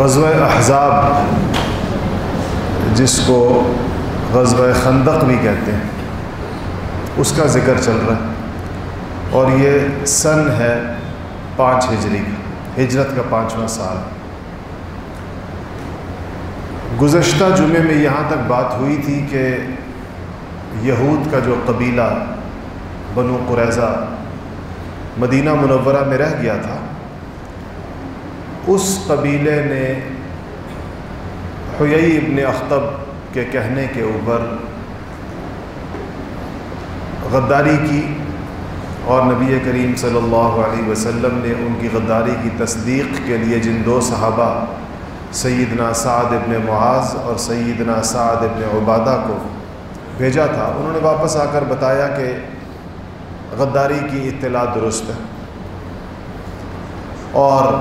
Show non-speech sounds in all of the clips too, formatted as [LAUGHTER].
غزوہ احزاب، جس کو غزوہ خندق بھی کہتے ہیں، اس کا ذکر چل رہا ہے۔ اور یہ سن ہے پانچ ہجری کا، ہجرت کا پانچواں سال۔ گزشتہ جمعے میں یہاں تک بات ہوئی تھی کہ یہود کا جو قبیلہ بنو قریضہ مدینہ منورہ میں رہ گیا تھا اس قبیلے نے حیئی ابن اختب کے کہنے کے اوپر غداری کی اور نبی کریم صلی اللہ علیہ وسلم نے ان کی غداری کی تصدیق کے لیے جن دو صحابہ، سیدنا سعد ابن معاذ اور سیدنا سعد ابن عبادہ کو بھیجا تھا، انہوں نے واپس آ کر بتایا کہ غداری کی اطلاع درست ہے۔ اور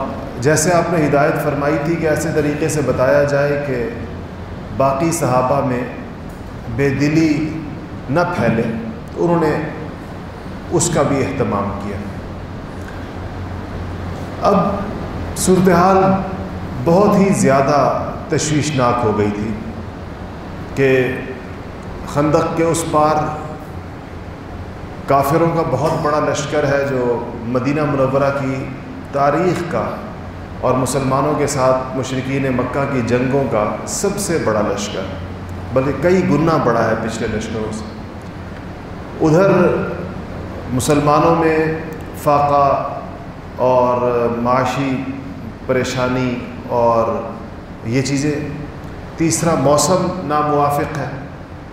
جیسے آپ نے ہدایت فرمائی تھی کہ ایسے طریقے سے بتایا جائے کہ باقی صحابہ میں بے دلی نہ پھیلے، تو انہوں نے اس کا بھی اہتمام کیا۔ اب صورتحال بہت ہی زیادہ تشویشناک ہو گئی تھی کہ خندق کے اس پار کافروں کا بہت بڑا لشکر ہے جو مدینہ منورہ کی تاریخ کا اور مسلمانوں کے ساتھ مشرقین مکہ کی جنگوں کا سب سے بڑا لشکر، بلکہ کئی گنا بڑا ہے پچھلے لشکروں سے۔ ادھر مسلمانوں میں فاقہ اور معاشی پریشانی اور یہ چیزیں۔ تیسرا موسم ناموافق ہے۔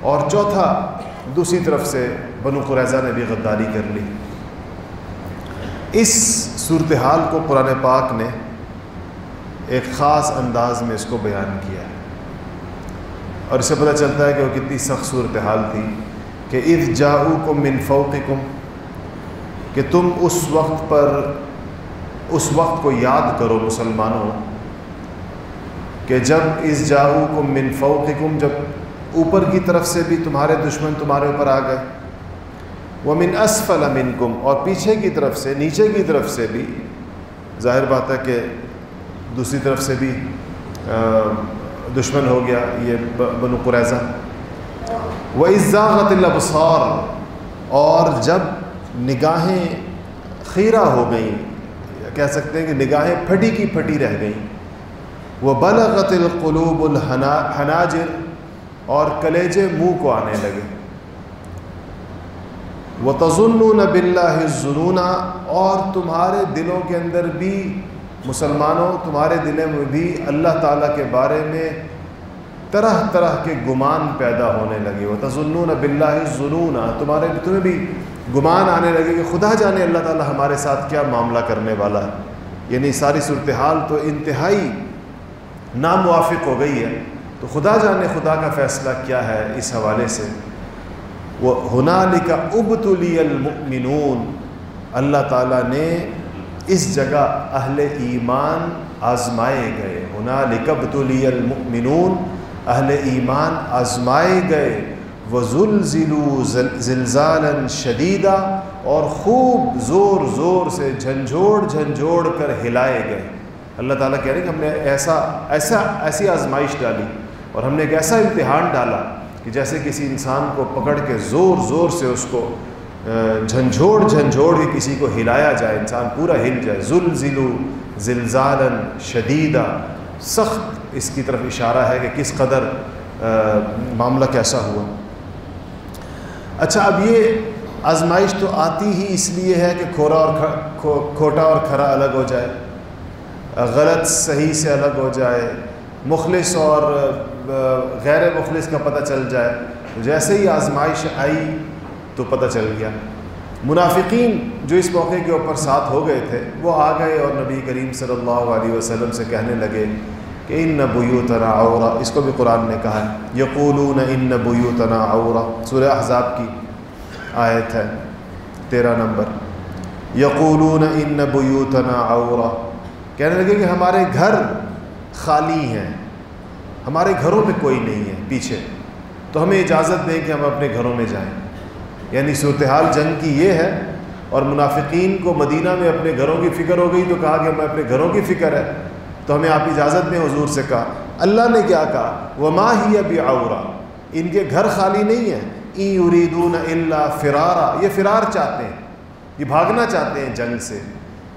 اور چوتھا، دوسری طرف سے بنو قریضہ نے بھی غداری کر لی۔ اس صورتحال کو قرآن پاک نے ایک خاص انداز میں اس کو بیان کیا ہے۔ اور اسے پتہ چلتا ہے کہ وہ کتنی سخت صورتحال تھی کہ اف جاؤ کو منفوقکم کہ تم اس وقت پر، اس وقت کو یاد کرو مسلمانوں، کہ جب اس جاؤ کو منفوقکم جب اوپر کی طرف سے بھی تمہارے دشمن تمہارے اوپر آ گئے۔ وہ من اسفل منکم اور پیچھے کی طرف سے، نیچے کی طرف سے بھی۔ ظاہر بات ہے کہ دوسری طرف سے بھی دشمن ہو گیا یہ بنو قریضہ وہ عزاغت الابصار اور جب نگاہیں خیرہ ہو گئیں، کہہ سکتے ہیں کہ نگاہیں پھٹی کی پھٹی رہ گئیں۔ وہ بلغت القلوب الحناجر اور کلیجے منہ کو آنے لگے۔ وہ تزن بلّہ ظنونہ اور تمہارے دلوں کے اندر بھی مسلمانوں، تمہارے دلوں میں بھی اللہ تعالیٰ کے بارے میں طرح طرح کے گمان پیدا ہونے لگے۔ وہ تزن بلّہ ظنون تمہارے تمہیں بھی گمان آنے لگے کہ خدا جانے اللہ تعالیٰ ہمارے ساتھ کیا معاملہ کرنے والا ہے۔ یعنی ساری صورتحال تو انتہائی ناموافق ہو گئی ہے۔ تو خدا جانے خدا کا فیصلہ کیا ہے اس حوالے سے۔ وہ ہنالک ابتلی المؤمنون۔ اللہ تعالیٰ نے اس جگہ اہل ایمان آزمائے گئے۔ ہنالک ابتلی المؤمنون، اہل ایمان آزمائے گئے۔ وہ ذلزلو زلزالا شدیدہ اور خوب زور زور سے جھنجھوڑ جھنجھوڑ کر ہلائے گئے۔ اللہ تعالیٰ کہہ رہے کہ ہم نے ایسا ایسا، ایسی آزمائش ڈالی اور ہم نے ایک ایسا امتحان ڈالا کہ جیسے کسی انسان کو پکڑ کے زور زور سے اس کو جھنجھوڑ جھنجھوڑ کے کسی کو ہلایا جائے، انسان پورا ہل جائے۔ ذل ذلو زلزالن شدیدہ سخت اس کی طرف اشارہ ہے کہ کس قدر معاملہ کیسا ہوا۔ اچھا اب یہ آزمائش تو آتی ہی اس لیے ہے کہ کھورا اور کھوٹا اور کھرا الگ ہو جائے۔ غلط صحیح سے الگ ہو جائے۔ مخلص اور غیر مخلص کا پتہ چل جائے۔ جیسے ہی آزمائش آئی تو پتہ چل گیا۔ منافقین جو اس موقع کے اوپر ساتھ ہو گئے تھے، وہ آ گئے اور نبی کریم صلی اللہ علیہ وسلم سے کہنے لگے کہ ان نبیو تنا عورا اس کو بھی قرآن نے کہا ہے۔ یقولون ان نبیو تنا عورا سورہ احزاب کی آیت ہے، تیرہ نمبر۔ یقولون ان نبیو تنا عورا کہنے لگے کہ ہمارے گھر خالی ہیں، ہمارے گھروں میں کوئی نہیں ہے، پیچھے۔ تو ہمیں اجازت دیں کہ ہم اپنے گھروں میں جائیں۔ یعنی صورتحال جنگ کی یہ ہے اور منافقین کو مدینہ میں اپنے گھروں کی فکر ہو گئی تو کہا کہ ہمیں اپنے گھروں کی فکر ہے تو ہمیں آپ اجازت میں حضور سے کہا۔ اللہ نے کیا کہا؟ وہ ماں ہی ابھی ان کے گھر خالی نہیں ہیں۔ ای اریدون اللہ فرارا۔ یہ فرار چاہتے ہیں۔ یہ بھاگنا چاہتے ہیں جنگ سے۔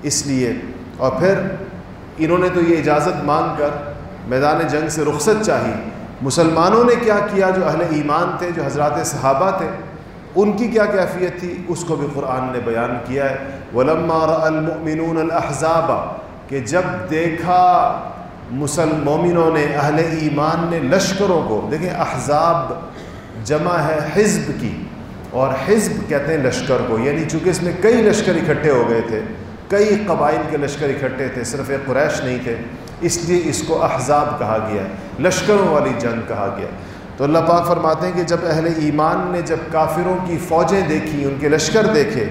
اس لیے اور پھر انہوں نے تو یہ اجازت مانگ کر میدان جنگ سے رخصت چاہی۔ مسلمانوں نے کیا کیا جو اہل ایمان تھے، جو حضرات صحابہ تھے؟ ان کی کیا کیفیت تھی؟ اس کو بھی قرآن نے بیان کیا ہے۔ ولما المؤمنون الاحزاب کہ جب دیکھا مسلم مومنوں نے اہل ایمان نے لشکروں کو، دیکھیں احزاب جمع ہے حزب کی، اور حزب کہتے ہیں لشکر کو یعنی چونکہ اس میں کئی لشکر اکٹھے ہو گئے تھے، کئی قبائل کے لشکر اکٹھے تھے، صرف ایک قریش نہیں تھے، اس لیے اس کو احزاب کہا گیا لشکروں والی جنگ کہا گیا تو اللہ پاک فرماتے ہیں کہ جب اہل ایمان نے جب کافروں کی فوجیں دیکھی، ان کے لشکر دیکھے،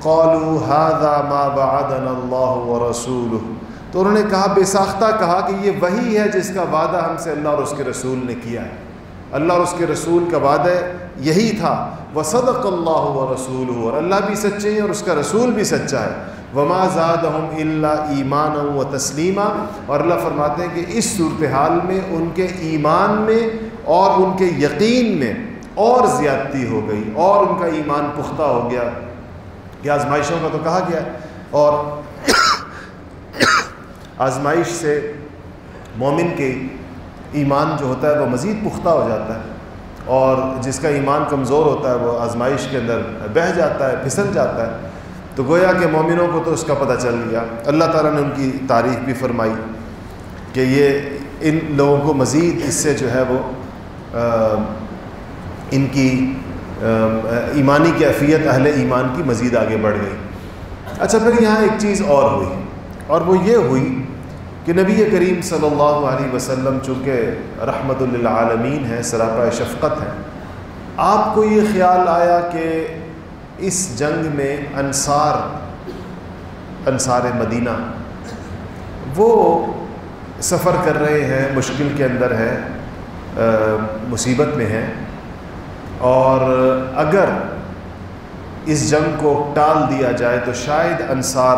قالوا هذا ما بعدنا اللہ و رسول تو انہوں نے کہا، بے ساختہ کہا کہ یہ وہی ہے جس کا وعدہ ہم سے اللہ اور اس کے رسول نے کیا ہے۔ اللہ اور اس کے رسول کا وعدہ یہی تھا۔ وہ صدق اللہ و رسول اور اللہ بھی سچے ہیں اور اس کا رسول بھی سچا ہے۔ وما زادہم اللہ ایمان و تسلیمہ اور اللہ فرماتے ہیں کہ اس صورتحال میں، ان کے ایمان میں اور ان کے یقین میں اور زیادتی ہو گئی اور ان کا ایمان پختہ ہو گیا۔ یہ آزمائشوں کا تو کہا گیا اور [COUGHS] آزمائش سے مومن کے ایمان جو ہوتا ہے وہ مزید پختہ ہو جاتا ہے۔ اور جس کا ایمان کمزور ہوتا ہے وہ آزمائش کے اندر بہہ جاتا ہے، پھسل جاتا ہے۔ تو گویا کہ مومنوں کو تو اس کا پتہ چل گیا۔ اللہ تعالیٰ نے ان کی تعریف بھی فرمائی کہ یہ ان لوگوں کو مزید اس سے جو ہے وہ ان کی ایمانی کیفیت اہل ایمان کی مزید آگے بڑھ گئی۔ اچھا پھر یہاں ایک چیز اور ہوئی۔ اور وہ یہ ہوئی کہ نبی کریم صلی اللہ علیہ وسلم چونکہ رحمت للعالمین ہے سراپا شفقت ہے آپ کو یہ خیال آیا کہ اس جنگ میں انصار انصار مدینہ، وہ سفر کر رہے ہیں، مشکل کے اندر ہے مصیبت میں ہیں۔ اور اگر اس جنگ کو ٹال دیا جائے تو شاید انصار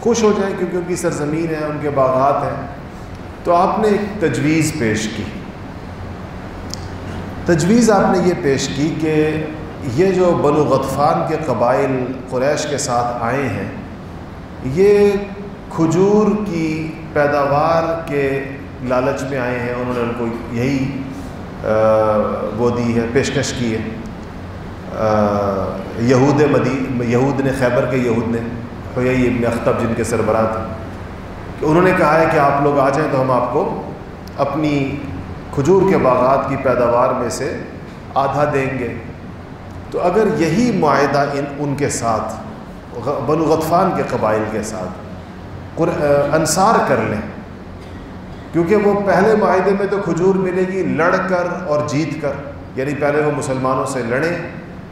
خوش ہو جائیں کیونکہ ان کی سرزمین ہے ان کے باغات ہیں۔ تو آپ نے ایک تجویز پیش کی۔ تجویز آپ نے یہ پیش کی کہ یہ جو بنو غطفان کے قبائل قریش کے ساتھ آئے ہیں، یہ کھجور کی پیداوار کے لالچ میں آئے ہیں، انہوں نے ان کو یہی وہ دی ہے، پیشکش کی ہے۔ یہود مدی، یہود نے، خیبر کے یہود نے تو یہی ابن اختب جن کے سربراہ تھے۔ کہ انہوں نے کہا ہے کہ آپ لوگ آ جائیں تو ہم آپ کو اپنی کھجور کے باغات کی پیداوار میں سے آدھا دیں گے۔ تو اگر یہی معاہدہ ان ان کے ساتھ بنو غطفان کے قبائل کے ساتھ انصار کر لیں کیونکہ وہ پہلے معاہدے میں تو کھجور ملے گی لڑ کر اور جیت کر یعنی پہلے وہ مسلمانوں سے لڑیں،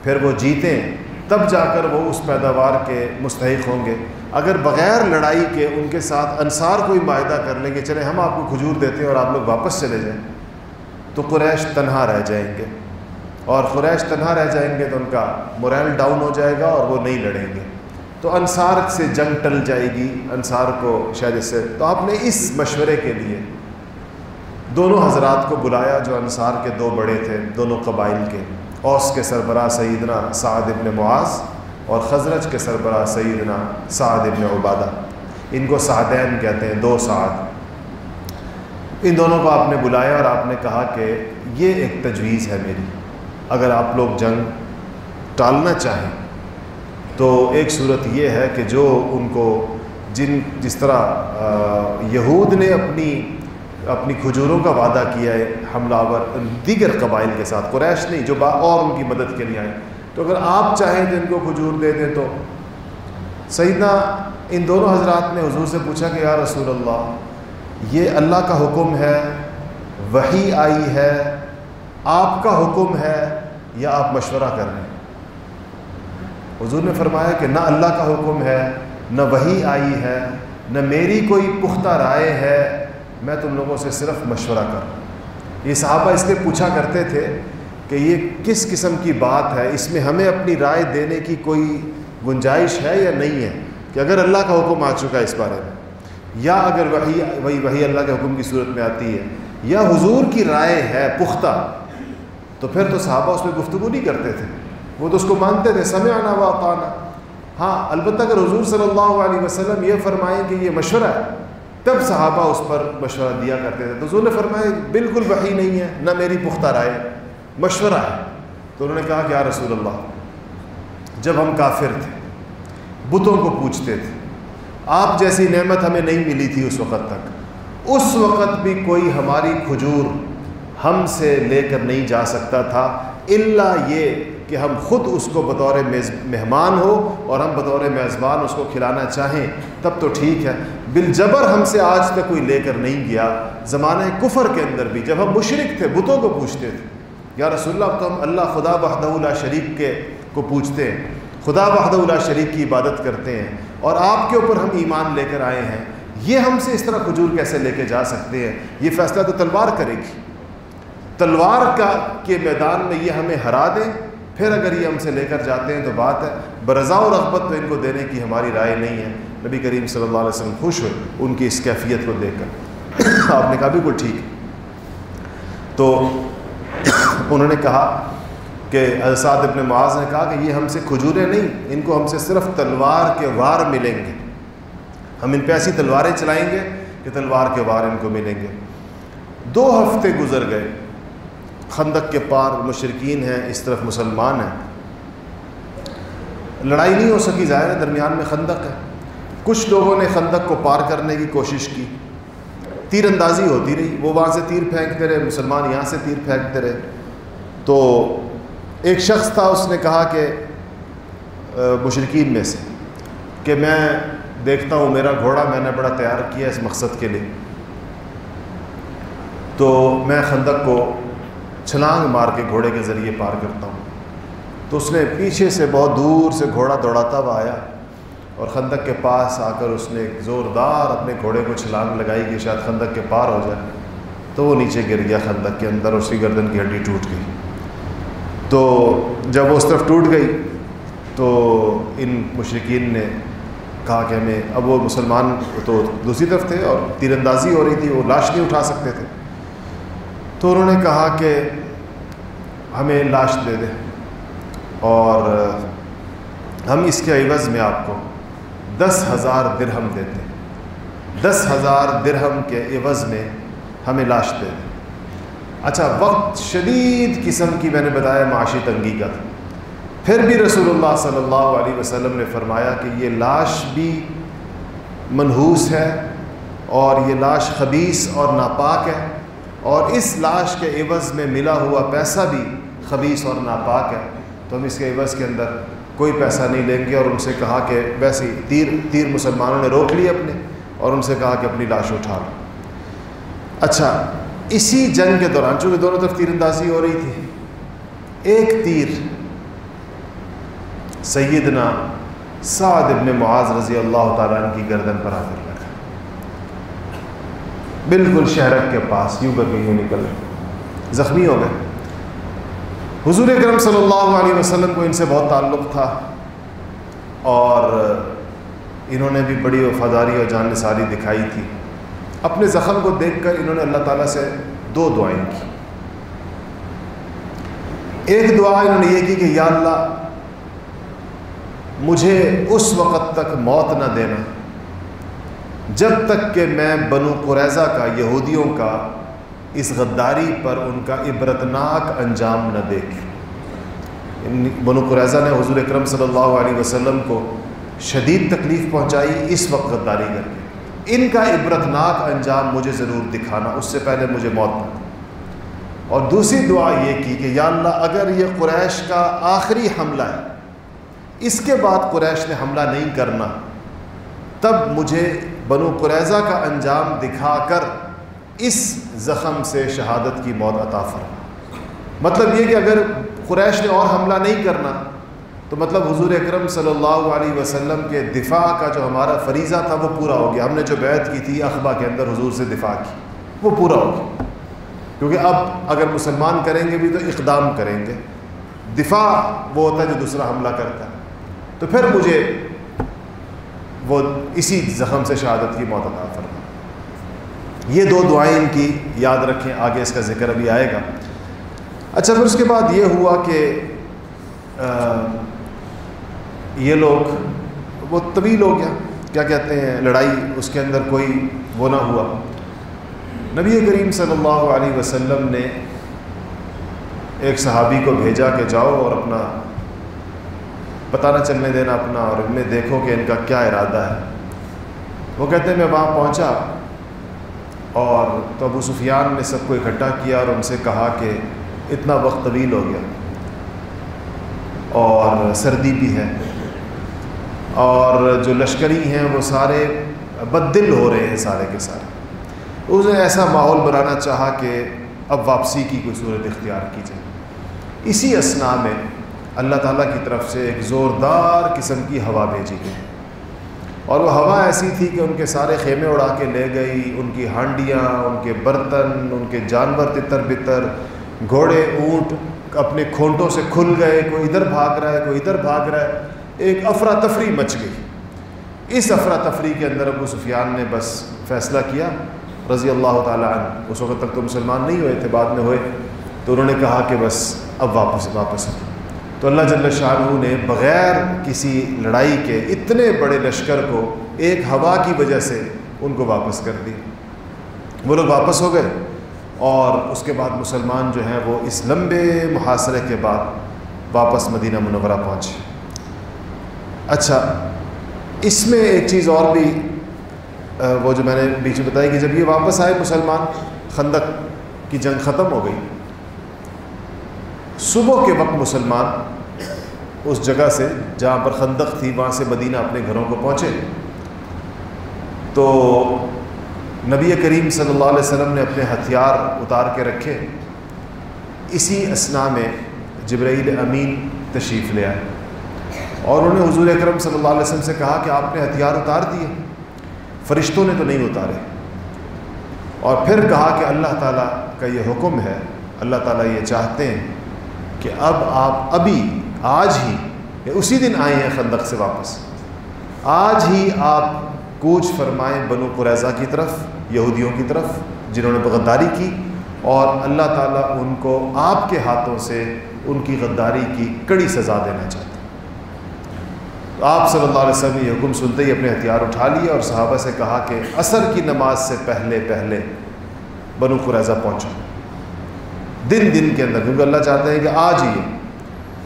پھر وہ جیتیں، تب جا کر وہ اس پیداوار کے مستحق ہوں گے۔ اگر بغیر لڑائی کے ان کے ساتھ انصار کوئی معاہدہ کر لیں گے چلے ہم آپ کو کھجور دیتے ہیں اور آپ لوگ واپس چلے جائیں، تو قریش تنہا رہ جائیں گے۔ اور قریش تنہا رہ جائیں گے تو ان کا موریل ڈاؤن ہو جائے گا اور وہ نہیں لڑیں گے۔ تو انصار سے جنگ ٹل جائے گی، انصار کو شاید اس سے۔ تو آپ نے اس مشورے کے لیے دونوں حضرات کو بلایا جو انصار کے دو بڑے تھے، دونوں قبائل کے۔ اوس کے سربراہ سیدنا سعد ابن معاذ اور خزرج کے سربراہ سیدنا سعد ابن عبادہ۔ ان کو سعدین کہتے ہیں، دو سعد۔ ان دونوں کو آپ نے بلایا اور آپ نے کہا کہ یہ ایک تجویز ہے میری۔ اگر آپ لوگ جنگ ٹالنا چاہیں تو ایک صورت یہ ہے کہ جو ان کو جن جس طرح یہود نے اپنی اپنی کھجوروں کا وعدہ کیا ہے، حملہ آور، دیگر قبائل کے ساتھ، قریش نہیں، جو با اور ان کی مدد کے لیے آئیں تو اگر آپ چاہیں تو ان کو کھجور دے دیں تو۔ سیدنا، ان دونوں حضرات نے حضور سے پوچھا کہ یا رسول اللہ، یہ اللہ کا حکم ہے وہی آئی ہے، آپ کا حکم ہے یا آپ مشورہ کر رہے ہیں؟ حضور نے فرمایا کہ نہ اللہ کا حکم ہے، نہ وہی آئی ہے، نہ میری کوئی پختہ رائے ہے، میں تم لوگوں سے صرف مشورہ کر رہا ہوں۔ یہ صحابہ اس لیے پوچھا کرتے تھے کہ یہ کس قسم کی بات ہے؟ اس میں ہمیں اپنی رائے دینے کی کوئی گنجائش ہے یا نہیں ہے؟ کہ اگر اللہ کا حکم آ چکا ہے اس بارے میں، یا اگر وہی وہی وہی اللہ کے حکم کی صورت میں آتی ہے، یا حضور کی رائے ہے پختہ، تو پھر تو صحابہ اس میں گفتگو نہیں کرتے تھے۔ وہ تو اس کو مانتے تھے سمے آنا و اطانا ہاں البتہ اگر حضور صلی اللہ علیہ وسلم یہ فرمائیں کہ یہ مشورہ ہے، تب صحابہ اس پر مشورہ دیا کرتے تھے۔ تو حضور نے فرمایا، بالکل وہی نہیں ہے، نہ میری پختہ رائے مشورہ ہے۔ تو انہوں نے کہا کہ یا رسول اللہ، جب ہم کافر تھے، بتوں کو پوچھتے تھے، آپ جیسی نعمت ہمیں نہیں ملی تھی اس وقت تک، اس وقت بھی کوئی ہماری کھجور ہم سے لے کر نہیں جا سکتا تھا اللہ یہ کہ ہم خود اس کو بطور مہمان ہو اور ہم بطور میزبان اس کو کھلانا چاہیں، تب تو ٹھیک ہے۔ بالجبر ہم سے آج تک کوئی لے کر نہیں گیا۔ زمانہ کفر کے اندر بھی جب ہم مشرق تھے، بتوں کو پوچھتے تھے۔ یا رسول اللہ تو ہم اللہ خدا بحدہ اللہ شریک کے کو پوچھتے ہیں۔ خدا بحدہ اللہ شریک کی عبادت کرتے ہیں اور آپ کے اوپر ہم ایمان لے کر آئے ہیں۔ یہ ہم سے اس طرح کھجور کیسے لے کے جا سکتے ہیں؟ یہ فیصلہ تو تلوار کرے گی۔ تلوار کا کے میدان میں یہ ہمیں ہرا دیں۔ پھر اگر یہ ہم سے لے کر جاتے ہیں تو بات ہے، برضا و رغبت تو ان کو دینے کی ہماری رائے نہیں ہے۔ نبی کریم صلی اللہ علیہ وسلم خوش ہوئے ان کی اس کیفیت کو دیکھ کر۔ [COUGHS] آپ نے کہا، بالکل ٹھیک۔ تو [COUGHS] انہوں نے کہا کہ اساد ابن معاذ نے کہا کہ یہ ہم سے کھجوریں نہیں، ان کو ہم سے صرف تلوار کے وار ملیں گے۔ ہم ان پہ ایسی تلواریں چلائیں گے کہ تلوار کے وار ان کو ملیں گے۔ دو ہفتے گزر گئے۔ خندق کے پار مشرقین ہیں، اس طرف مسلمان ہیں۔ لڑائی نہیں ہو سکی، ظاہر ہے درمیان میں خندق ہے۔ کچھ لوگوں نے خندق کو پار کرنے کی کوشش کی۔ تیر اندازی ہوتی رہی، وہ وہاں سے تیر پھینکتے رہے، مسلمان یہاں سے تیر پھینکتے رہے۔ تو ایک شخص تھا، اس نے کہا کہ مشرقین میں سے، کہ میں دیکھتا ہوں، میرا گھوڑا میں نے بڑا تیار کیا اس مقصد کے لیے۔ تو میں خندق کو چھلانگ مار کے گھوڑے کے ذریعے پار کرتا ہوں۔ تو اس نے پیچھے سے بہت دور سے گھوڑا دوڑاتا ہوا آیا اور خندق کے پاس آ کر اس نے ایک زوردار اپنے گھوڑے کو چھلانگ لگائی کہ شاید خندق کے پار ہو جائے۔ تو وہ نیچے گر گیا خندق کے اندر اس کی گردن کی ہڈی ٹوٹ گئی۔ تو جب وہ اس طرف ٹوٹ گئی تو ان مشرقین نے کہا کہ ہمیں، اب وہ مسلمان تو دوسری طرف تھے اور تیر اندازی ہو رہی تھی، وہ لاش نہیں اٹھا سکتے تھے۔ تو انہوں نے کہا کہ ہمیں لاش دے دیں اور ہم اس کے عوض میں آپ کو دس ہزار درہم دیتے دس ہزار درہم کے عوض میں ہمیں لاش دے دیں اچھا وقت شدید قسم کی میں نے بتایا، معاشی تنگی کا تھا۔ پھر بھی رسول اللہ صلی اللہ علیہ وسلم نے فرمایا کہ یہ لاش بھی منحوس ہے اور یہ لاش خبیص اور ناپاک ہے۔ اور اس لاش کے عوض میں ملا ہوا پیسہ بھی خبیص اور ناپاک ہے۔ تو ہم اس کے عوض کے اندر کوئی پیسہ نہیں لیں گے اور ان سے کہا کہ ویسے ہی تیر تیر مسلمانوں نے روک لیے اپنے اور ان سے کہا کہ اپنی لاش اٹھا لو۔ اچھا اسی جنگ کے دوران، چونکہ دونوں طرف تیر اندازی ہو رہی تھی، ایک تیر سیدنا سعد ابن معاذ رضی اللہ تعالیٰ عنہ کی گردن پر آ کر بالکل شہرک کے پاس، یوں کر کے یوں نکل زخمی ہو گئے۔ حضور اکرم صلی اللہ علیہ وسلم کو ان سے بہت تعلق تھا اور انہوں نے بھی بڑی وفاداری اور جان نثاری دکھائی تھی۔ اپنے زخم کو دیکھ کر انہوں نے اللہ تعالیٰ سے دو دعائیں کی۔ ایک دعا انہوں نے یہ کی کہ یا اللہ، مجھے اس وقت تک موت نہ دینا۔ جب تک کہ میں بنو قریضہ کا، یہودیوں کا اس غداری پر ان کا عبرتناک انجام نہ دیکھ۔ بنو قریضہ نے حضور اکرم صلی اللہ علیہ وسلم کو شدید تکلیف پہنچائی اس وقت غداری کر کے۔ ان کا عبرتناک انجام مجھے ضرور دکھانا، اس سے پہلے مجھے موت نہ۔ اور دوسری دعا یہ کی کہ یا اللہ، اگر یہ قریش کا آخری حملہ ہے، اس کے بعد قریش نے حملہ نہیں کرنا، تب مجھے بنو قریضہ کا انجام دکھا کر اس زخم سے شہادت کی موت عطا فرما۔ مطلب یہ کہ اگر قریش نے اور حملہ نہیں کرنا، تو مطلب حضور اکرم صلی اللہ علیہ وسلم کے دفاع کا جو ہمارا فریضہ تھا، وہ پورا ہو گیا۔ ہم نے جو بیعت کی تھی اخبا کے اندر حضور سے دفاع کی، وہ پورا ہو گیا۔ کیونکہ اب اگر مسلمان کریں گے بھی تو اقدام کریں گے۔ دفاع وہ ہوتا ہے جو دوسرا حملہ کرتا ہے۔ تو پھر مجھے وہ اسی زخم سے شہادت کی موت عطا فرما۔ یہ دو دعائیں ان کی یاد رکھیں، آگے اس کا ذکر ابھی آئے گا۔ اچھا پھر اس کے بعد یہ ہوا کہ یہ لوگ، وہ طویل ہو گیا کیا کہتے ہیں، لڑائی اس کے اندر کوئی وہ نہ ہوا۔ نبی کریم صلی اللہ علیہ وسلم نے ایک صحابی کو بھیجا کہ جاؤ اور اپنا پتہ نہ چلنے دینا اپنا اور ان میں دیکھو کہ ان کا کیا ارادہ ہے۔ وہ کہتے ہیں، میں وہاں پہنچا اور تو ابو سفیان نے سب کو اکٹھا کیا اور ان سے کہا کہ اتنا وقت طویل ہو گیا اور سردی بھی ہے۔ اور جو لشکری ہیں وہ سارے بد دل ہو رہے ہیں سارے کے سارے۔ اس نے ایسا ماحول بنانا چاہا کہ اب واپسی کی کوئی صورت اختیار کی جائے۔ اسی اسنا میں اللہ تعالیٰ کی طرف سے ایک زوردار قسم کی ہوا بھیجی گئی۔ اور وہ ہوا ایسی تھی کہ ان کے سارے خیمے اڑا کے لے گئی، ان کی ہانڈیاں، ان کے برتن، ان کے جانور تتر بتر، گھوڑے، اونٹ اپنے کھونٹوں سے کھل گئے، کوئی ادھر بھاگ رہا ہے، کوئی ادھر بھاگ رہا ہے۔ ایک افراتفری مچ گئی۔ اس افراتفری کے اندر ابو سفیان نے بس فیصلہ کیا، رضی اللہ تعالیٰ عنہ۔ اس وقت تک تو مسلمان نہیں ہوئے، تھے، بعد میں ہوئے۔ تو انہوں نے کہا کہ بس اب واپس واپس۔ تو اللہ جل شاہ نے بغیر کسی لڑائی کے اتنے بڑے لشکر کو ایک ہوا کی وجہ سے ان کو واپس کر دی۔ وہ لوگ واپس ہو گئے اور اس کے بعد مسلمان جو ہیں وہ اس لمبے محاصرے کے بعد واپس مدینہ منورہ پہنچے۔ اچھا اس میں ایک چیز اور بھی وہ جو میں نے بیچ میں بتائی کہ جب یہ واپس آئے مسلمان، خندق کی جنگ ختم ہو گئی۔ صبح کے وقت مسلمان اس جگہ سے جہاں پر خندق تھی، وہاں سے مدینہ اپنے گھروں کو پہنچے۔ تو نبی کریم صلی اللہ علیہ وسلم نے اپنے ہتھیار اتار کے رکھے۔ اسی اسنا میں جبرائیل امین تشریف لے آئے۔ اور انہوں نے حضور اکرم صلی اللہ علیہ وسلم سے کہا کہ آپ نے ہتھیار اتار دیے۔ فرشتوں نے تو نہیں اتارے۔ اور پھر کہا کہ اللہ تعالیٰ کا یہ حکم ہے، اللہ تعالیٰ یہ چاہتے ہیں کہ اب آپ ابھی آج ہی اسی دن آئے ہیں خندق سے واپس۔ آج ہی آپ کوچ فرمائیں بنو قریضہ کی طرف، یہودیوں کی طرف، جنہوں نے غداری کی، اور اللہ تعالیٰ ان کو آپ کے ہاتھوں سے ان کی غداری کی کڑی سزا دینا چاہتے تو آپ صلی اللہ علیہ وسلم نے یہ حکم سنتے ہی اپنے ہتھیار اٹھا لیے اور صحابہ سے کہا کہ عصر کی نماز سے پہلے پہلے بنو قریضہ پہنچو دن دن کے اندر، کیونکہ اللہ چاہتے ہیں کہ آج ہی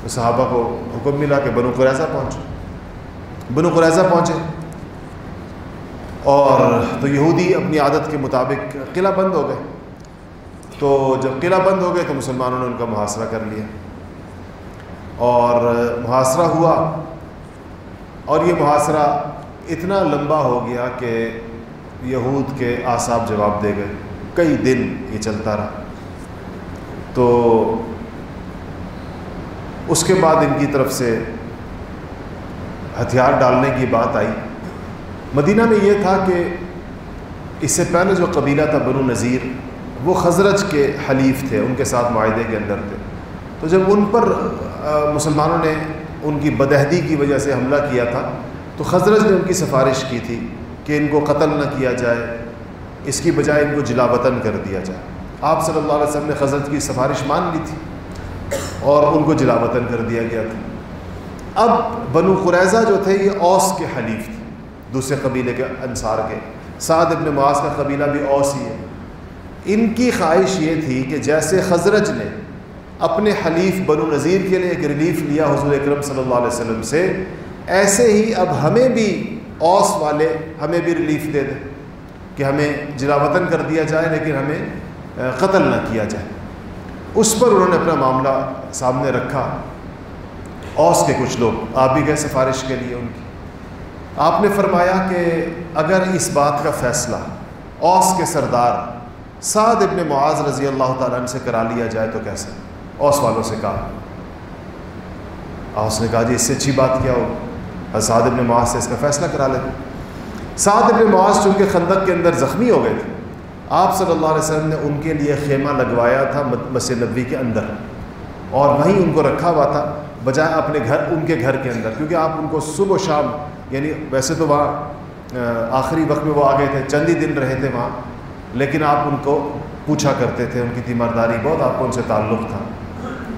تو صحابہ کو حکم ملا کہ بنو قریضہ پہنچو۔ بنو قریضہ پہنچے۔ اور تو یہودی اپنی عادت کے مطابق قلعہ بند ہو گئے۔ تو جب قلعہ بند ہو گئے تو مسلمانوں نے ان کا محاصرہ کر لیا۔ اور محاصرہ ہوا۔ اور یہ محاصرہ اتنا لمبا ہو گیا کہ یہود کے آصاب جواب دے گئے۔ کئی دن یہ چلتا رہا۔ تو اس کے بعد ان کی طرف سے ہتھیار ڈالنے کی بات آئی۔ مدینہ میں یہ تھا کہ اس سے پہلے جو قبیلہ تھا بنو نذیر، وہ خزرج کے حلیف تھے، ان کے ساتھ معاہدے کے اندر تھے۔ تو جب ان پر مسلمانوں نے ان کی بدہدی کی وجہ سے حملہ کیا تھا، تو خزرج نے ان کی سفارش کی تھی کہ ان کو قتل نہ کیا جائے، اس کی بجائے ان کو جلا وطن کر دیا جائے۔ آپ صلی اللہ علیہ وسلم نے خزرت کی سفارش مان لی تھی اور ان کو جلا وطن کر دیا گیا تھا۔ اب بنو قریضہ جو تھے، یہ اوس کے حلیف تھے، دوسرے قبیلے کے انصار کے۔ سعد ابن معاذ کا قبیلہ بھی اوس ہی ہے۔ ان کی خواہش یہ تھی کہ جیسے خزرج نے اپنے حلیف بنو نذیر کے لیے ایک ریلیف لیا حضور اکرم صلی اللہ علیہ وسلم سے، ایسے ہی اب ہمیں بھی اوس والے ہمیں بھی ریلیف دے دیں کہ ہمیں جلا وطن کر دیا جائے، لیکن ہمیں قتل نہ کیا جائے۔ اس پر انہوں نے اپنا معاملہ سامنے رکھا۔ اوس کے کچھ لوگ، آپ بھی گئے سفارش کے لیے ان کی۔ آپ نے فرمایا کہ اگر اس بات کا فیصلہ اوس کے سردار سعد ابن معاذ رضی اللہ تعالیٰ عنہ سے کرا لیا جائے تو کیسے؟ اوس والوں سے کہا۔ اوس نے کہا جی اس سے اچھی بات کیا ہو سعد ابن معاذ سے اس کا فیصلہ کرا لیں سعد ابن معاذ چونکہ خندق کے اندر زخمی ہو گئے تھے آپ صلی اللہ علیہ وسلم نے ان کے لیے خیمہ لگوایا تھا مسجد نبوی کے اندر اور وہیں ان کو رکھا ہوا تھا، بجائے اپنے گھر، ان کے گھر کے اندر۔ کیونکہ آپ ان کو صبح و شام یعنی ویسے تو وہاں آخری وقت میں وہ آ گئے تھے، چند ہی دن رہے تھے وہاں، لیکن آپ ان کو پوچھا کرتے تھے، ان کی تیمارداری بہت آپ کو ان سے تعلق تھا۔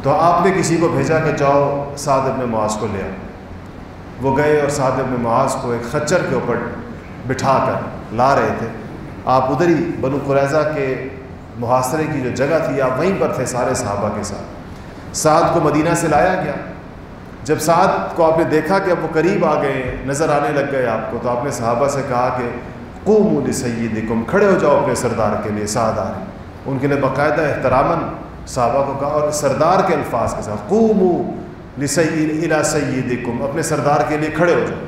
تو آپ نے کسی کو بھیجا کہ جاؤ سعد ابن معاذ کو لے آؤ۔ وہ گئے اور سعد ابن معاذ کو ایک خچر کے اوپر بٹھا کر لا رہے تھے۔ آپ ادھر ہی بنو قریضہ کے محاصرے کی جو جگہ تھی، آپ وہیں پر تھے سارے صحابہ کے ساتھ۔ سعد کو مدینہ سے لایا گیا۔ جب سعد کو آپ نے دیکھا کہ اب وہ قریب آ گئے، نظر آنے لگ گئے آپ کو، تو آپ نے صحابہ سے کہا کہ قوم لسیدکم، کھڑے ہو جاؤ اپنے سردار کے لیے، سعد آ رہے ان کے لیے باقاعدہ احتراماً صحابہ کو کہا اور سردار کے الفاظ کے ساتھ قوم لسید الا سیدکم، اپنے سردار کے لیے کھڑے ہو جاؤ۔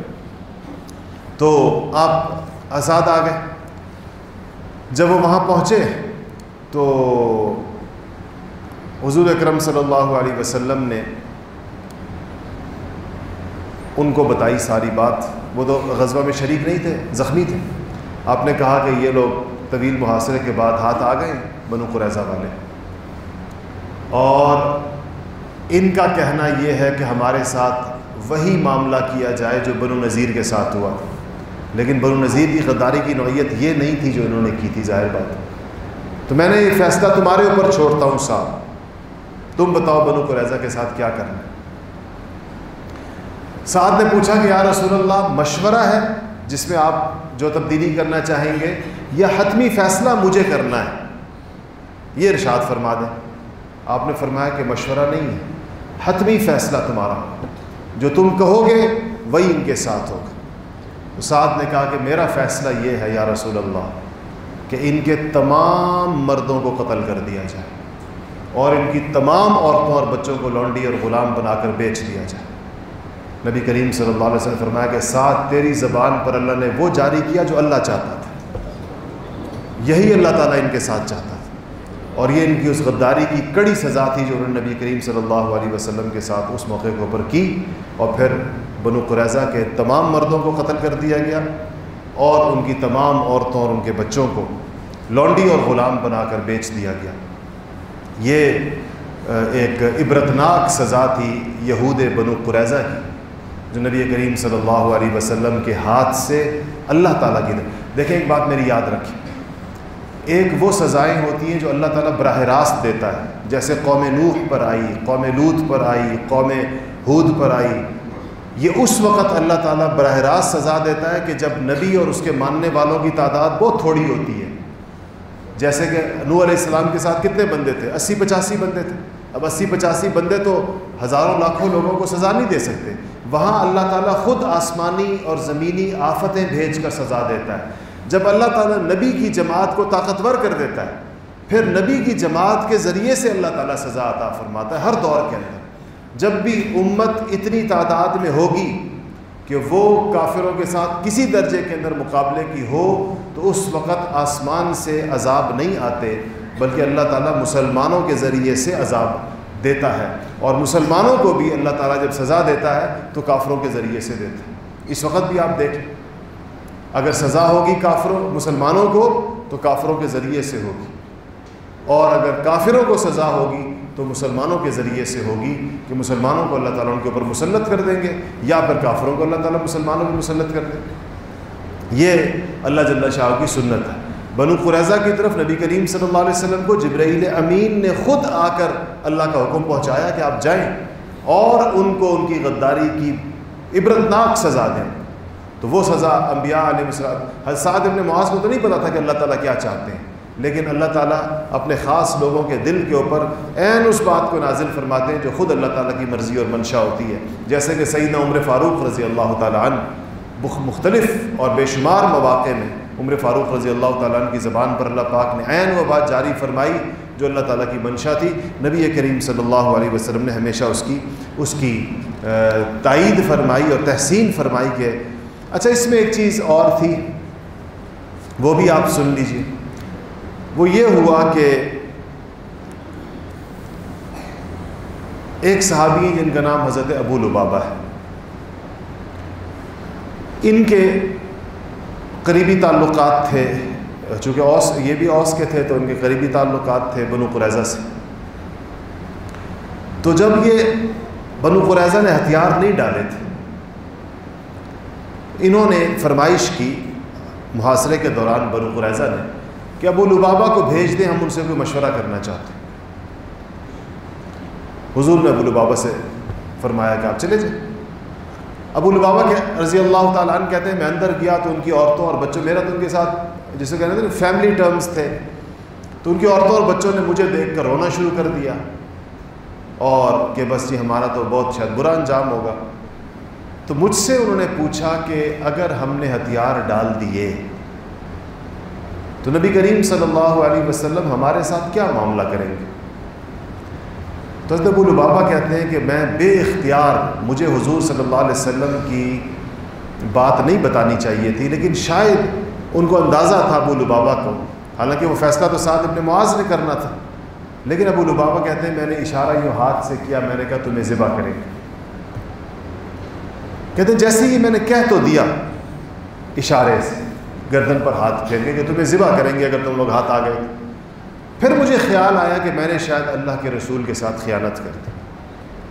تو آپ آزاد آ گئے۔ جب وہ وہاں پہنچے تو حضور اکرم صلی اللہ علیہ وسلم نے ان کو بتائی ساری بات۔ وہ تو غزوہ میں شریک نہیں تھے، زخمی تھے۔ آپ نے کہا کہ یہ لوگ طویل محاصرے کے بعد ہاتھ آ گئے، بنو قریضہ والے۔ اور ان کا کہنا یہ ہے کہ ہمارے ساتھ وہی معاملہ کیا جائے جو بنو نذیر کے ساتھ ہوا۔ تھا لیکن بنو نذیر کی غداری کی نوعیت یہ نہیں تھی جو انہوں نے کی تھی، ظاہر بات۔ تو میں نے یہ فیصلہ تمہارے اوپر چھوڑتا ہوں صاحب۔ تم بتاؤ بنو قریضہ کے ساتھ کیا کرنا ہے۔ سعد نے پوچھا کہ یا رسول اللہ، مشورہ ہے جس میں آپ جو تبدیلی کرنا چاہیں گے، یا حتمی فیصلہ مجھے کرنا ہے؟ یہ ارشاد فرما دیں۔ آپ نے فرمایا کہ مشورہ نہیں ہے، حتمی فیصلہ تمہارا۔ جو تم کہو گے، وہی ان کے ساتھ ہوگا۔ تو سعد نے کہا کہ میرا فیصلہ یہ ہے یا رسول اللہ کہ ان کے تمام مردوں کو قتل کر دیا جائے اور ان کی تمام عورتوں اور بچوں کو لونڈی اور غلام بنا کر بیچ دیا جائے۔ نبی کریم صلی اللہ علیہ وسلم فرمایا کہ ساتھ تیری زبان پر اللہ نے وہ جاری کیا جو اللہ چاہتا تھا۔ یہی اللہ تعالیٰ ان کے ساتھ چاہتا تھا۔ اور یہ ان کی اس غداری کی کڑی سزا تھی جو انہوں نے نبی کریم صلی اللہ علیہ وسلم کے ساتھ اس موقع کے اوپر کی اور پھر بنو قریضہ کے تمام مردوں کو قتل کر دیا گیا اور ان کی تمام عورتوں اور ان کے بچوں کو لونڈی اور غلام بنا کر بیچ دیا گیا۔ یہ ایک عبرتناک سزا تھی یہود بنو قریضہ کی، جو نبی کریم صلی اللہ علیہ وسلم کے ہاتھ سے اللہ تعالیٰ کی دیکھیں، ایک بات میری یاد رکھیں۔ ایک وہ سزائیں ہوتی ہیں جو اللہ تعالیٰ براہ راست دیتا ہے۔ جیسے قوم نوح پر آئی، قوم لوت پر آئی، قوم ہود پر آئی۔ یہ اس وقت اللہ تعالیٰ براہ راست سزا دیتا ہے کہ جب نبی اور اس کے ماننے والوں کی تعداد بہت تھوڑی ہوتی ہے۔ جیسے کہ نو علیہ السلام کے ساتھ کتنے بندے تھے؟ اسی پچاسی بندے تھے۔ اب اسی پچاسی بندے تو ہزاروں لاکھوں لوگوں کو سزا نہیں دے سکتے۔ وہاں اللہ تعالیٰ خود آسمانی اور زمینی آفتیں بھیج کر سزا دیتا ہے۔ جب اللہ تعالیٰ نبی کی جماعت کو طاقتور کر دیتا ہے، پھر نبی کی جماعت کے ذریعے سے اللہ تعالیٰ سزا عطا فرماتا ہے ہر دور کے اندر۔ جب بھی امت اتنی تعداد میں ہوگی کہ وہ کافروں کے ساتھ کسی درجے کے اندر مقابلے کی ہو، تو اس وقت آسمان سے عذاب نہیں آتے، بلکہ اللہ تعالیٰ مسلمانوں کے ذریعے سے عذاب دیتا ہے۔ اور مسلمانوں کو بھی اللہ تعالیٰ جب سزا دیتا ہے، تو کافروں کے ذریعے سے دیتا ہے۔ اس وقت بھی آپ دیکھیں، اگر سزا ہوگی کافروں، مسلمانوں کو، تو کافروں کے ذریعے سے ہوگی۔ اور اگر کافروں کو سزا ہوگی تو مسلمانوں کے ذریعے سے ہوگی کہ مسلمانوں کو اللہ تعالیٰ ان کے اوپر مسلط کر دیں گے یا پھر کافروں کو اللہ تعالیٰ مسلمانوں کو مسلط کر دیں گے۔ یہ اللہ جل شاہ کی سنت ہے۔ بنو قریضہ کی طرف نبی کریم صلی اللہ علیہ وسلم کو جبرائیل امین نے خود آ کر اللہ کا حکم پہنچایا کہ آپ جائیں اور ان کو ان کی غداری کی عبرتناک سزا دیں۔ تو وہ سزا انبیاء علیہ السلام حساد ابن معاذ کو تو نہیں پتا تھا کہ اللہ تعالیٰ کیا چاہتے ہیں۔ لیکن اللہ تعالیٰ اپنے خاص لوگوں کے دل کے اوپر عین اس بات کو نازل فرماتے ہیں جو خود اللہ تعالیٰ کی مرضی اور منشا ہوتی ہے۔ جیسے کہ سیدنا عمر فاروق رضی اللہ تعالیٰ عنہ مختلف اور بے شمار مواقع میں عمر فاروق رضی اللہ تعالیٰ عنہ کی زبان پر اللہ پاک نے عین وہ بات جاری فرمائی جو اللہ تعالیٰ کی منشا تھی۔ نبی کریم صلی اللہ علیہ وسلم نے ہمیشہ اس کی اس کی تائید فرمائی اور تحسین فرمائی کہ اچھا اس میں ایک چیز اور تھی، وہ بھی آپ سن لیجیے وہ یہ ہوا کہ ایک صحابی جن کا نام حضرت ابو لبابہ ہے۔ ان کے قریبی تعلقات تھے، چونکہ اوس، یہ بھی اوس کے تھے تو ان کے قریبی تعلقات تھے بنو قریضہ سے۔ تو جب یہ بنو قریضہ نے ہتھیار نہیں ڈالے تھے، انہوں نے فرمائش کی، محاصرے کے دوران بنو قریضہ نے کہ ابو لبابا کو بھیج دیں ہم ان سے کوئی مشورہ کرنا چاہتے ہیں؟ حضور نے ابو لبابا سے فرمایا کہ آپ چلے جائیں۔ ابو لبابا کے رضی اللہ تعالیٰ عنہ کہتے ہیں، میں اندر گیا تو ان کی عورتوں اور بچوں، میرا تو ان کے ساتھ جسے کہتے ہیں فیملی ٹرمز تھے، تو ان کی عورتوں اور بچوں نے مجھے دیکھ کر رونا شروع کر دیا۔ اور کہ بس جی ہمارا تو بہت شاید برا انجام ہوگا۔ تو مجھ سے انہوں نے پوچھا کہ اگر ہم نے ہتھیار ڈال دیے تو نبی کریم صلی اللہ علیہ وسلم ہمارے ساتھ کیا معاملہ کریں گے؟ تو حضرت ابو البابا کہتے ہیں کہ میں بے اختیار مجھے حضور صلی اللہ علیہ وسلم کی بات نہیں بتانی چاہیے تھی، لیکن شاید ان کو اندازہ تھا ابو البابا کو۔ حالانکہ وہ فیصلہ تو ساتھ اپنے معاذ نے کرنا تھا۔ لیکن ابو البابا کہتے ہیں، میں نے اشارہ یوں ہاتھ سے کیا، میں نے کہا تمہیں ذبح کریں گے۔ کہتے ہیں، جیسے ہی میں نے کہہ تو دیا اشارے سے۔ گردن پر ہاتھ پھیر کے کہ تمہیں ذبح کریں گے اگر تم لوگ ہاتھ آ گئے پھر مجھے خیال آیا کہ میں نے شاید اللہ کے رسول کے ساتھ خیانت کر دی،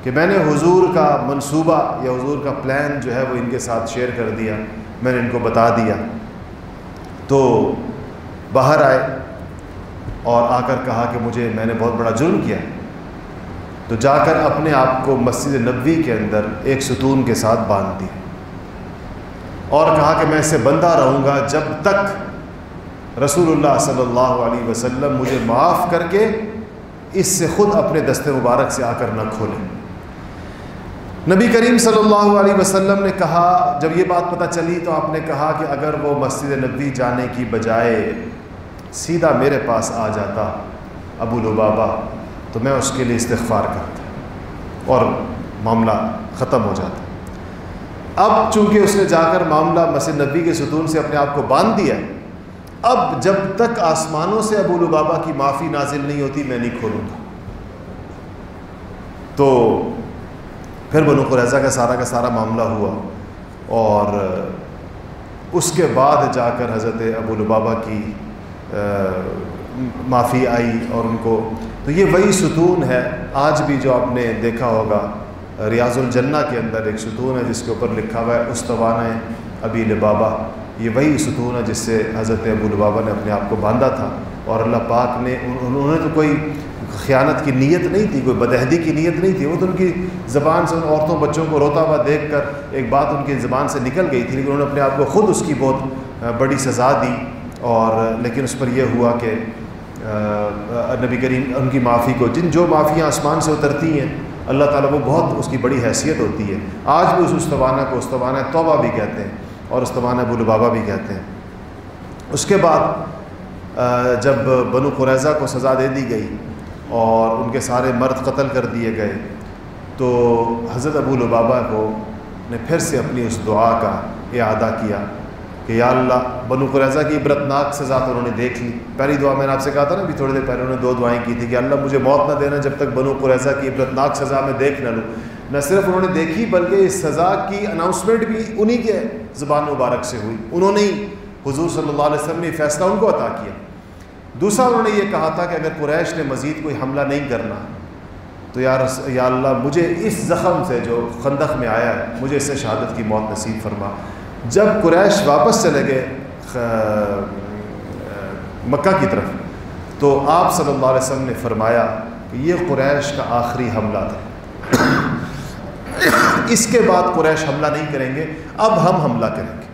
کہ میں نے حضور کا منصوبہ یا حضور کا پلان جو ہے وہ ان کے ساتھ شیئر کر دیا، میں نے ان کو بتا دیا۔ تو باہر آئے اور آ کر کہا کہ مجھے، میں نے بہت بڑا جرم کیا۔ تو جا کر اپنے آپ کو مسجد نبوی کے اندر ایک ستون کے ساتھ باندھ دیا۔ اور کہا کہ میں اس سے بندہ رہوں گا جب تک رسول اللہ صلی اللہ علیہ وسلم مجھے معاف کر کے اس سے خود اپنے دست مبارک سے آ کر نہ کھولیں نبی کریم صلی اللہ علیہ وسلم نے کہا، جب یہ بات پتہ چلی تو آپ نے کہا کہ اگر وہ مسجد نبوی جانے کی بجائے سیدھا میرے پاس آ جاتا ابو لبابا تو میں اس کے لیے استغفار کرتا اور معاملہ ختم ہو جاتا۔ اب چونکہ اس نے جا کر معاملہ مسجد نبی کے ستون سے اپنے آپ کو باندھ دیا اب جب تک آسمانوں سے ابو لبابا کی معافی نازل نہیں ہوتی، میں نہیں کھولوں گا۔ تو پھر بنو قریضہ کا سارا کا سارا معاملہ ہوا۔ اور اس کے بعد جا کر حضرت ابو لبابا کی معافی آئی اور ان کو۔ تو یہ وہی ستون ہے، آج بھی جو آپ نے دیکھا ہوگا۔ ریاض الجنہ کے اندر ایک ستون ہے جس کے اوپر لکھا ہوا ہے استوانۂ ابی لبابا یہ وہی ستون ہے جس سے حضرت ابو لبابا نے اپنے آپ کو باندھا تھا۔ اور اللہ پاک نے انہوں نے تو کوئی خیانت کی نیت نہیں تھی، کوئی بدہدی کی نیت نہیں تھی۔ وہ تو ان کی زبان سے ان عورتوں بچوں کو روتا ہوا دیکھ کر ایک بات ان کی زبان سے نکل گئی تھی، لیکن انہوں نے اپنے آپ کو خود اس کی بہت بڑی سزا دی۔ اور لیکن اس پر یہ ہوا کہ نبی کریم ان کی معافی کو، جن جو معافیاں آسمان سے اترتی ہیں اللہ تعالیٰ وہ بہت اس کی بڑی حیثیت ہوتی ہے۔ آج بھی اس استوانہ کو استوانہ توبہ بھی کہتے ہیں اور استوانہ بلبابا بھی کہتے ہیں۔ اس کے بعد جب بنو قریضہ کو سزا دے دی گئی اور ان کے سارے مرد قتل کر دیے گئے، تو حضرت ابو البابا کو نے پھر سے اپنی اس دعا کا اعادہ کیا۔ کہ یا اللہ، بنو قریضہ کی عبرتناک سزا تو انہوں نے دیکھ لی۔ پہلی دعا میں نے آپ سے کہا تھا نا، ابھی تھوڑی دیر پہلے انہوں نے دو دعائیں کی تھی کہ اللہ مجھے موت نہ دینا جب تک بنو قریضہ کی عبرتناک سزا میں دیکھ نہ لوں۔ نہ صرف انہوں نے دیکھی، بلکہ اس سزا کی اناؤنسمنٹ بھی انہی کے زبان مبارک سے ہوئی۔ انہوں نے ہی حضور صلی اللہ علیہ وسلم نے فیصلہ ان کو عطا کیا۔ دوسرا انہوں نے یہ کہا تھا کہ اگر قریش نے مزید کوئی حملہ نہیں کرنا، تو یا یا اللہ مجھے اس زخم سے جو خندق میں آیا ہے، مجھے اس سے شہادت کی موت نصیب فرما۔ جب قریش واپس چلے گئے مکہ کی طرف، تو آپ صلی اللہ علیہ وسلم نے فرمایا کہ یہ قریش کا آخری حملہ تھا۔ اس کے بعد قریش حملہ نہیں کریں گے، اب ہم حملہ کریں گے۔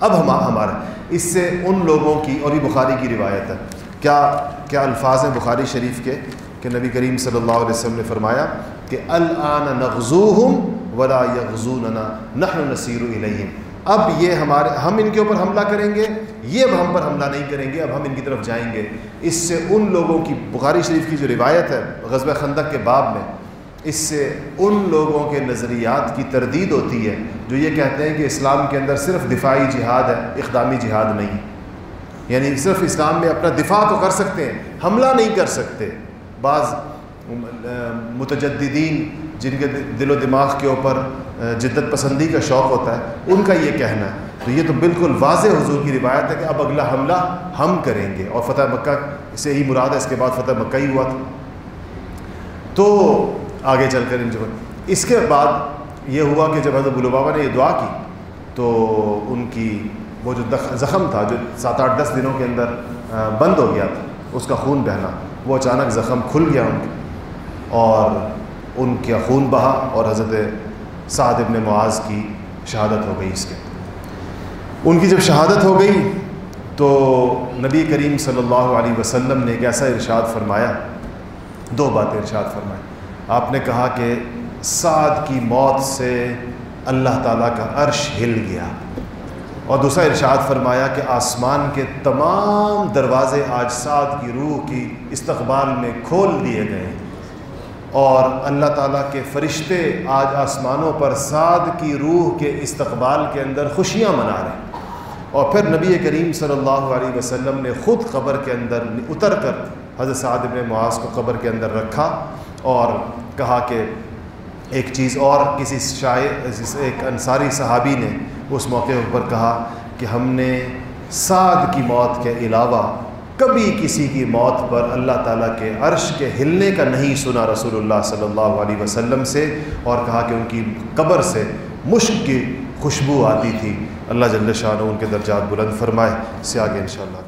اب ہم، ہمارا، اس سے ان لوگوں کی، اور یہ بخاری کی روایت ہے۔ کیا کیا الفاظ ہیں بخاری شریف کے؟ کہ نبی کریم صلی اللہ علیہ وسلم نے فرمایا کہ الآن نغزوہم ولا یغزوننا، نحن نصیر الیہم۔ اب یہ ہمارے ہم ان کے اوپر حملہ کریں گے، یہ اب ہم پر حملہ نہیں کریں گے، اب ہم ان کی طرف جائیں گے۔ اس سے ان لوگوں کی بخاری شریف کی جو روایت ہے غزب خندق کے باب میں، اس سے ان لوگوں کے نظریات کی تردید ہوتی ہے جو یہ کہتے ہیں کہ اسلام کے اندر صرف دفاعی جہاد ہے، اقدامی جہاد نہیں۔ یعنی صرف اسلام میں اپنا دفاع تو کر سکتے ہیں، حملہ نہیں کر سکتے۔ بعض متجدین جن کے دل و دماغ کے اوپر جدت پسندی کا شوق ہوتا ہے، ان کا یہ کہنا۔ ہے تو یہ تو بالکل واضح حضور کی روایت ہے کہ اب اگلا حملہ ہم کریں گے۔ اور فتح مکہ سے ہی مراد ہے، اس کے بعد فتح مکہ ہی ہوا تھا۔ تو آگے چل کر ان اس کے بعد یہ ہوا کہ جب حضرت بابا نے یہ دعا کی، تو ان کی وہ جو زخم تھا، جو سات آٹھ دس دنوں کے اندر بند ہو گیا تھا، اس کا خون بہنا، وہ اچانک زخم کھل گیا ان کے۔ اور ان کا خون بہا اور حضرت سعد ابن معاذ کی شہادت ہو گئی اس کے۔ ان کی جب شہادت ہو گئی تو نبی کریم صلی اللہ علیہ وسلم نے ایک ایسا ارشاد فرمایا، دو باتیں ارشاد فرمائیں آپ نے کہا کہ سعد کی موت سے اللہ تعالیٰ کا عرش ہل گیا۔ اور دوسرا ارشاد فرمایا کہ آسمان کے تمام دروازے آج سعد کی روح کی استقبال میں کھول دیے گئے۔ ہیں اور اللہ تعالیٰ کے فرشتے آج آسمانوں پر سعد کی روح کے استقبال کے اندر خوشیاں منا رہے ہیں۔ اور پھر نبی کریم صلی اللہ علیہ وسلم نے خود قبر کے اندر اتر کر حضرت سعد ابن معاذ کو قبر کے اندر رکھا اور کہا کہ ایک چیز اور کسی شاعر ایک انصاری صحابی نے اس موقع پر کہا کہ ہم نے سعد کی موت کے علاوہ کبھی کسی کی موت پر اللہ تعالیٰ کے عرش کے ہلنے کا نہیں سنا رسول اللہ صلی اللہ علیہ وسلم سے اور کہا کہ ان کی قبر سے مشق کی خوشبو آتی تھی۔ اللہ جل شاہ ان کے درجات بلند فرمائے۔ سے آگے انشاءاللہ۔